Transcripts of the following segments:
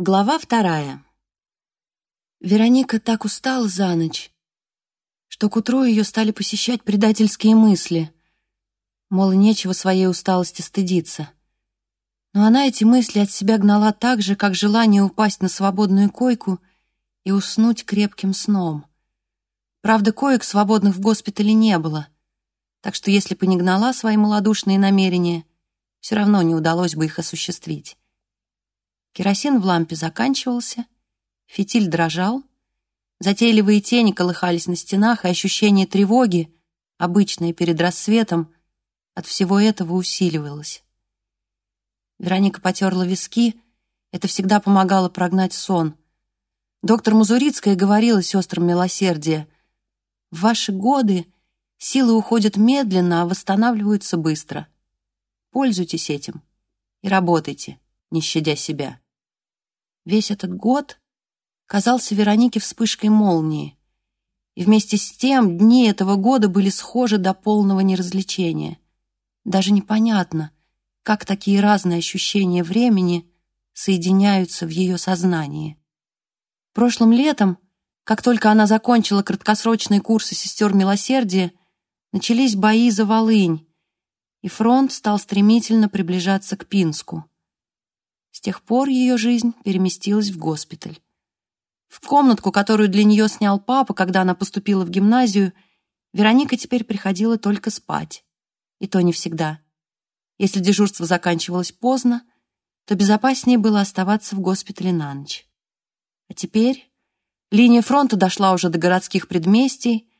Глава вторая. Вероника так устала за ночь, что к утру ее стали посещать предательские мысли. Мол, нечего своей усталости стыдиться. Но она эти мысли от себя гнала так же, как желание упасть на свободную койку и уснуть крепким сном. Правда, коек свободных в госпитале не было, так что если бы не гнала свои малодушные намерения, все равно не удалось бы их осуществить. Керосин в лампе заканчивался, фитиль дрожал, затейливые тени колыхались на стенах, и ощущение тревоги, обычное перед рассветом, от всего этого усиливалось. Вероника потерла виски, это всегда помогало прогнать сон. Доктор Музурицкая говорила сестрам милосердия, «В ваши годы силы уходят медленно, а восстанавливаются быстро. Пользуйтесь этим и работайте, не щадя себя». Весь этот год казался Веронике вспышкой молнии. И вместе с тем дни этого года были схожи до полного неразличения. Даже непонятно, как такие разные ощущения времени соединяются в ее сознании. Прошлым летом, как только она закончила краткосрочные курсы сестер милосердия, начались бои за Волынь, и фронт стал стремительно приближаться к Пинску. С тех пор ее жизнь переместилась в госпиталь. В комнатку, которую для нее снял папа, когда она поступила в гимназию, Вероника теперь приходила только спать. И то не всегда. Если дежурство заканчивалось поздно, то безопаснее было оставаться в госпитале на ночь. А теперь линия фронта дошла уже до городских предместий,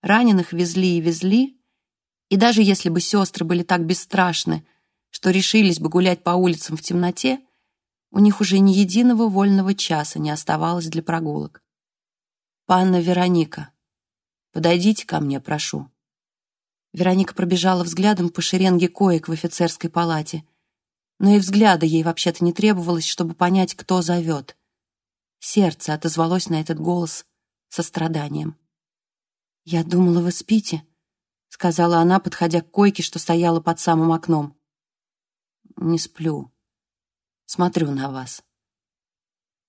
раненых везли и везли, и даже если бы сестры были так бесстрашны, что решились бы гулять по улицам в темноте, у них уже ни единого вольного часа не оставалось для прогулок. «Панна Вероника, подойдите ко мне, прошу». Вероника пробежала взглядом по шеренге коек в офицерской палате. Но и взгляда ей вообще-то не требовалось, чтобы понять, кто зовет. Сердце отозвалось на этот голос со страданием. «Я думала, вы спите», — сказала она, подходя к койке, что стояла под самым окном. «Не сплю», Смотрю на вас.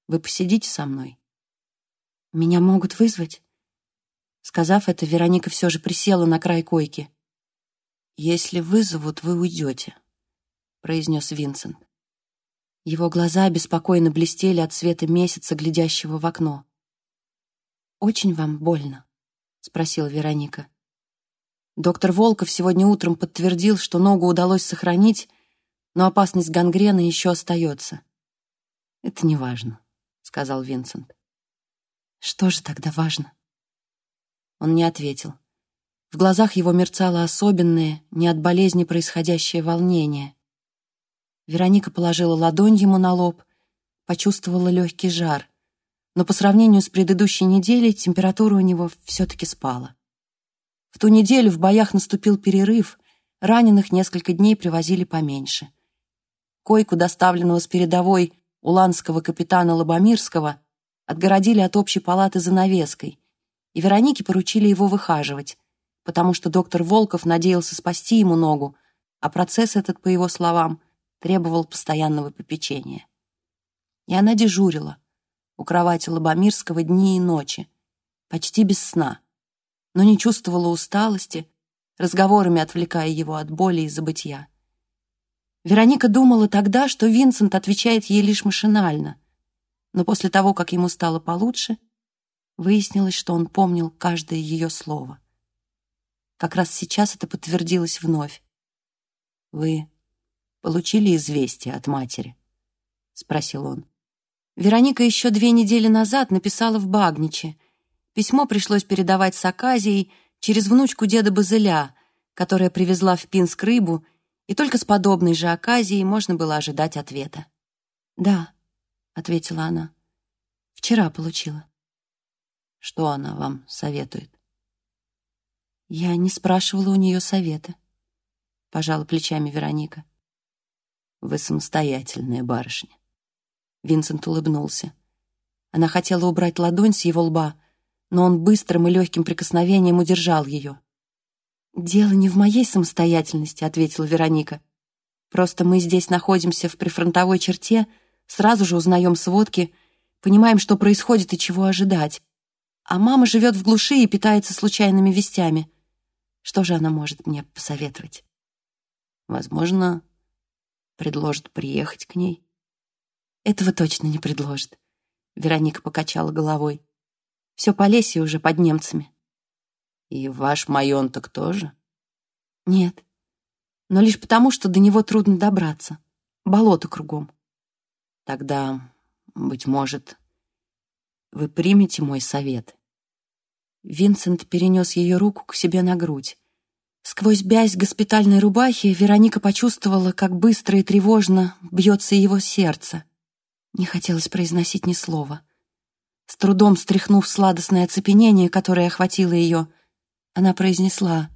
Вы посидите со мной? Меня могут вызвать? Сказав это, Вероника все же присела на край койки. «Если вызовут, вы уйдете», — произнес Винсент. Его глаза беспокойно блестели от света месяца, глядящего в окно. «Очень вам больно?» — спросила Вероника. Доктор Волков сегодня утром подтвердил, что ногу удалось сохранить, но опасность гангрены еще остается. «Это не важно», — сказал Винсент. «Что же тогда важно?» Он не ответил. В глазах его мерцало особенное, не от болезни происходящее волнение. Вероника положила ладонь ему на лоб, почувствовала легкий жар, но по сравнению с предыдущей неделей температура у него все-таки спала. В ту неделю в боях наступил перерыв, раненых несколько дней привозили поменьше койку, доставленного с передовой уланского капитана Лобомирского, отгородили от общей палаты занавеской, и Веронике поручили его выхаживать, потому что доктор Волков надеялся спасти ему ногу, а процесс этот, по его словам, требовал постоянного попечения. И она дежурила у кровати Лобомирского дни и ночи, почти без сна, но не чувствовала усталости, разговорами отвлекая его от боли и забытья. Вероника думала тогда, что Винсент отвечает ей лишь машинально, но после того, как ему стало получше, выяснилось, что он помнил каждое ее слово. Как раз сейчас это подтвердилось вновь. «Вы получили известие от матери?» — спросил он. Вероника еще две недели назад написала в Багниче. Письмо пришлось передавать с Аказией через внучку деда Базыля, которая привезла в Пинск рыбу — и только с подобной же оказией можно было ожидать ответа. «Да», — ответила она, — «вчера получила». «Что она вам советует?» «Я не спрашивала у нее совета», — пожала плечами Вероника. «Вы самостоятельная барышня». Винсент улыбнулся. Она хотела убрать ладонь с его лба, но он быстрым и легким прикосновением удержал ее. «Дело не в моей самостоятельности», — ответила Вероника. «Просто мы здесь находимся в прифронтовой черте, Сразу же узнаем сводки, понимаем, что происходит и чего ожидать. А мама живет в глуши и питается случайными вестями. Что же она может мне посоветовать? Возможно, предложит приехать к ней. Этого точно не предложит. Вероника покачала головой. Все Полесье уже под немцами. И ваш Майонток тоже? Нет. Но лишь потому, что до него трудно добраться. Болото кругом. Тогда, быть может, вы примете мой совет. Винсент перенес ее руку к себе на грудь. Сквозь бязь госпитальной рубахи Вероника почувствовала, как быстро и тревожно бьется его сердце. Не хотелось произносить ни слова. С трудом стряхнув сладостное оцепенение, которое охватило ее, она произнесла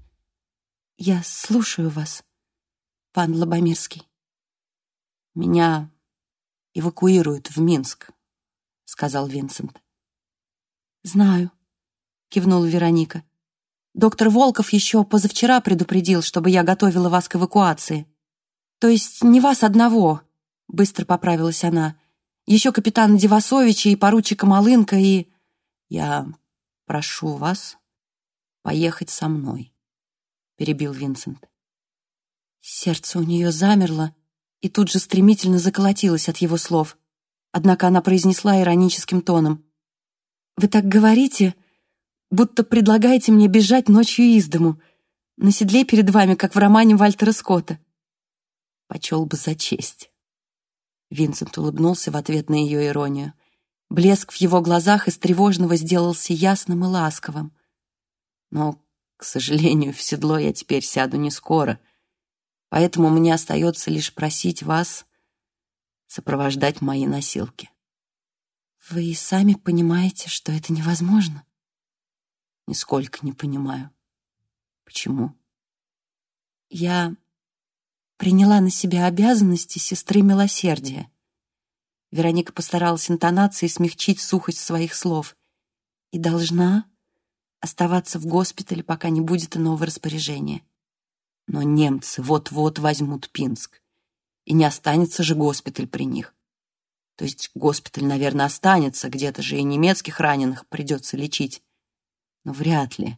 «Я слушаю вас, пан Лобомирский». «Меня эвакуируют в Минск», — сказал Винсент. «Знаю», — кивнула Вероника. «Доктор Волков еще позавчера предупредил, чтобы я готовила вас к эвакуации. То есть не вас одного», — быстро поправилась она. «Еще капитана Девасовича и поручика Малынка и...» «Я прошу вас поехать со мной», — перебил Винсент. Сердце у нее замерло и тут же стремительно заколотилось от его слов. Однако она произнесла ироническим тоном. «Вы так говорите, будто предлагаете мне бежать ночью из дому, на седле перед вами, как в романе Вальтера Скотта». «Почел бы за честь». Винсент улыбнулся в ответ на ее иронию. Блеск в его глазах из тревожного сделался ясным и ласковым. Но, к сожалению, в седло я теперь сяду не скоро, поэтому мне остается лишь просить вас сопровождать мои носилки. Вы и сами понимаете, что это невозможно? Нисколько не понимаю. Почему? Я приняла на себя обязанности сестры милосердия. Вероника постаралась интонацией смягчить сухость своих слов. И должна оставаться в госпитале, пока не будет иного распоряжения. Но немцы вот-вот возьмут Пинск, и не останется же госпиталь при них. То есть госпиталь, наверное, останется, где-то же и немецких раненых придется лечить. Но вряд ли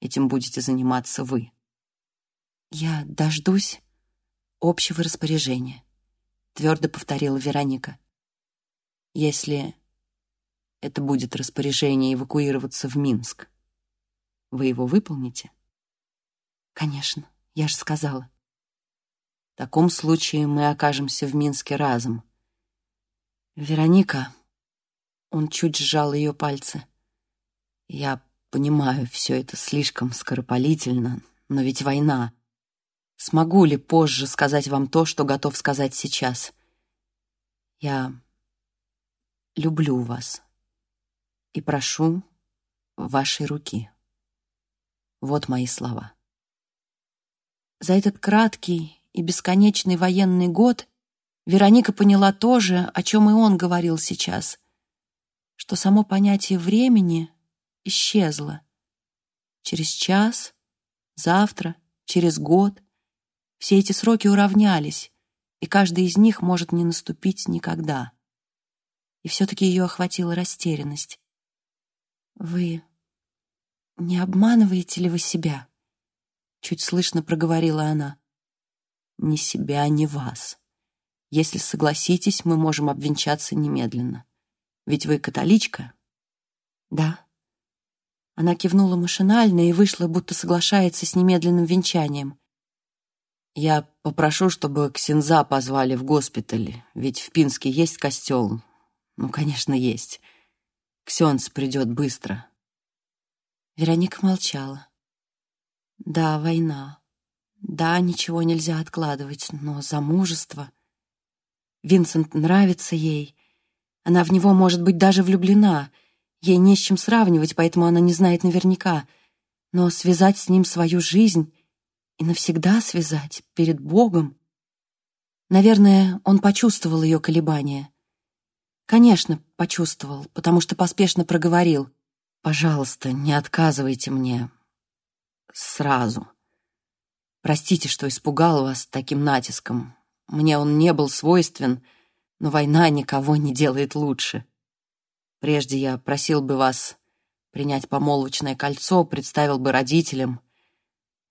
этим будете заниматься вы. Я дождусь общего распоряжения, твердо повторила Вероника. Если это будет распоряжение эвакуироваться в Минск. Вы его выполните? Конечно, я же сказала. В таком случае мы окажемся в Минске разом. Вероника, он чуть сжал ее пальцы. Я понимаю, все это слишком скоропалительно, но ведь война. Смогу ли позже сказать вам то, что готов сказать сейчас? Я люблю вас и прошу вашей руки. Вот мои слова. За этот краткий и бесконечный военный год Вероника поняла то же, о чем и он говорил сейчас, что само понятие времени исчезло. Через час, завтра, через год все эти сроки уравнялись, и каждый из них может не наступить никогда. И все-таки ее охватила растерянность. «Вы «Не обманываете ли вы себя?» Чуть слышно проговорила она. «Ни себя, ни вас. Если согласитесь, мы можем обвенчаться немедленно. Ведь вы католичка?» «Да». Она кивнула машинально и вышла, будто соглашается с немедленным венчанием. «Я попрошу, чтобы Ксенза позвали в госпиталь, ведь в Пинске есть костел. Ну, конечно, есть. Ксенц придет быстро». Вероника молчала. Да, война. Да, ничего нельзя откладывать, но замужество... Винсент нравится ей. Она в него, может быть, даже влюблена. Ей не с чем сравнивать, поэтому она не знает наверняка. Но связать с ним свою жизнь и навсегда связать перед Богом... Наверное, он почувствовал ее колебания. Конечно, почувствовал, потому что поспешно проговорил — Пожалуйста, не отказывайте мне сразу. Простите, что испугал вас таким натиском. Мне он не был свойствен, Но война никого не делает лучше. Прежде я просил бы вас принять помолвочное кольцо, представил бы родителям,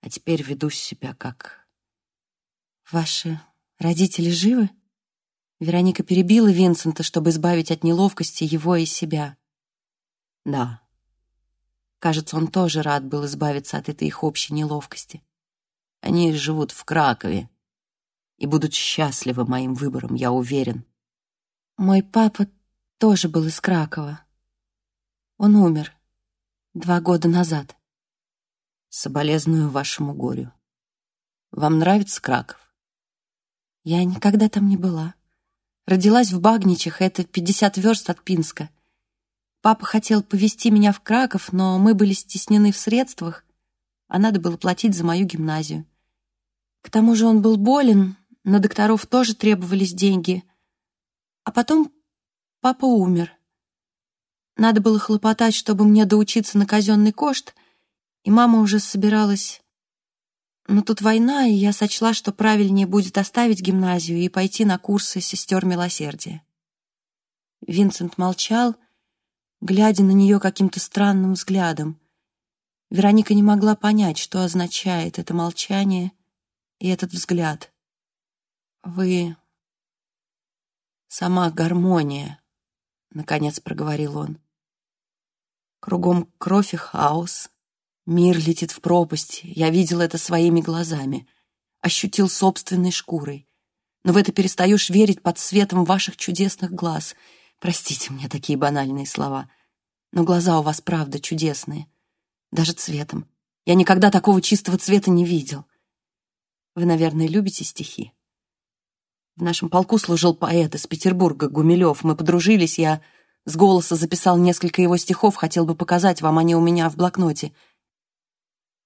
а теперь веду себя как... Ваши родители живы? Вероника перебила Винсента, чтобы избавить от неловкости его и себя. Да. Кажется, он тоже рад был избавиться от этой их общей неловкости. Они живут в Кракове и будут счастливы моим выбором, я уверен. Мой папа тоже был из Кракова. Он умер два года назад. Соболезную вашему горю. Вам нравится Краков? Я никогда там не была. Родилась в Багничах, это 50 верст от Пинска. Папа хотел повезти меня в Краков, но мы были стеснены в средствах, а надо было платить за мою гимназию. К тому же он был болен, на докторов тоже требовались деньги. А потом папа умер. Надо было хлопотать, чтобы мне доучиться на казенный кошт, и мама уже собиралась... Но тут война, и я сочла, что правильнее будет оставить гимназию и пойти на курсы сестер милосердия. Винсент молчал, глядя на нее каким-то странным взглядом. Вероника не могла понять, что означает это молчание и этот взгляд. «Вы сама гармония», — наконец проговорил он. «Кругом кровь и хаос. Мир летит в пропасть. Я видел это своими глазами. Ощутил собственной шкурой. Но в это перестаешь верить под светом ваших чудесных глаз — Простите мне такие банальные слова, но глаза у вас правда чудесные, даже цветом. Я никогда такого чистого цвета не видел. Вы, наверное, любите стихи? В нашем полку служил поэт из Петербурга, Гумилев. Мы подружились, я с голоса записал несколько его стихов, хотел бы показать вам, они у меня в блокноте.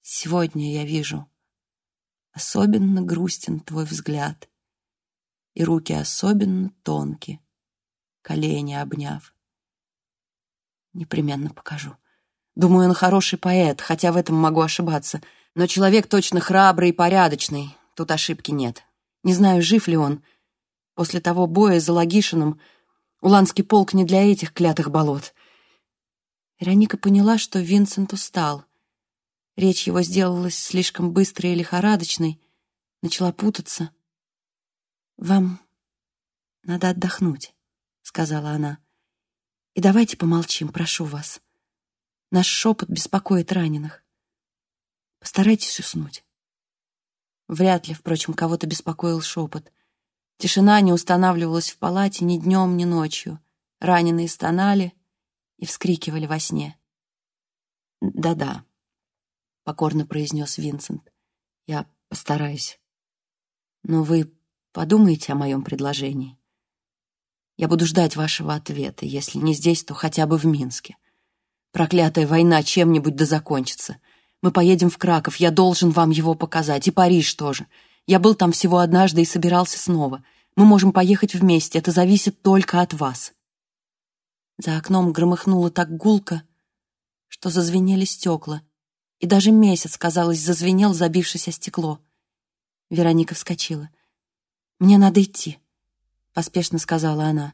Сегодня я вижу, особенно грустен твой взгляд, и руки особенно тонкие колени обняв. Непременно покажу. Думаю, он хороший поэт, хотя в этом могу ошибаться. Но человек точно храбрый и порядочный. Тут ошибки нет. Не знаю, жив ли он. После того боя за Лагишиным Уланский полк не для этих клятых болот. Вероника поняла, что Винсент устал. Речь его сделалась слишком быстрой и лихорадочной, начала путаться. «Вам надо отдохнуть» сказала она. «И давайте помолчим, прошу вас. Наш шепот беспокоит раненых. Постарайтесь уснуть». Вряд ли, впрочем, кого-то беспокоил шепот. Тишина не устанавливалась в палате ни днем, ни ночью. Раненые стонали и вскрикивали во сне. «Да-да», — покорно произнес Винсент. «Я постараюсь. Но вы подумайте о моем предложении». Я буду ждать вашего ответа. Если не здесь, то хотя бы в Минске. Проклятая война чем-нибудь да закончится. Мы поедем в Краков, я должен вам его показать. И Париж тоже. Я был там всего однажды и собирался снова. Мы можем поехать вместе, это зависит только от вас. За окном громыхнуло так гулко, что зазвенели стекла, и даже месяц, казалось, зазвенел, забившись о стекло. Вероника вскочила. «Мне надо идти», поспешно сказала она.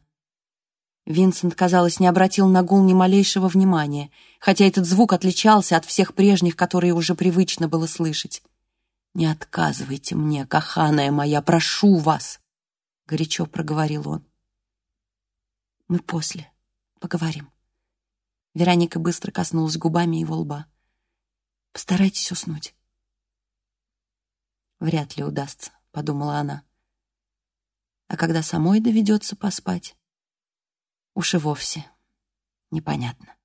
Винсент, казалось, не обратил на гул ни малейшего внимания, хотя этот звук отличался от всех прежних, которые уже привычно было слышать. «Не отказывайте мне, каханая моя, прошу вас!» — горячо проговорил он. «Мы после поговорим». Вероника быстро коснулась губами его лба. «Постарайтесь уснуть». «Вряд ли удастся», — подумала она а когда самой доведется поспать, уж и вовсе непонятно.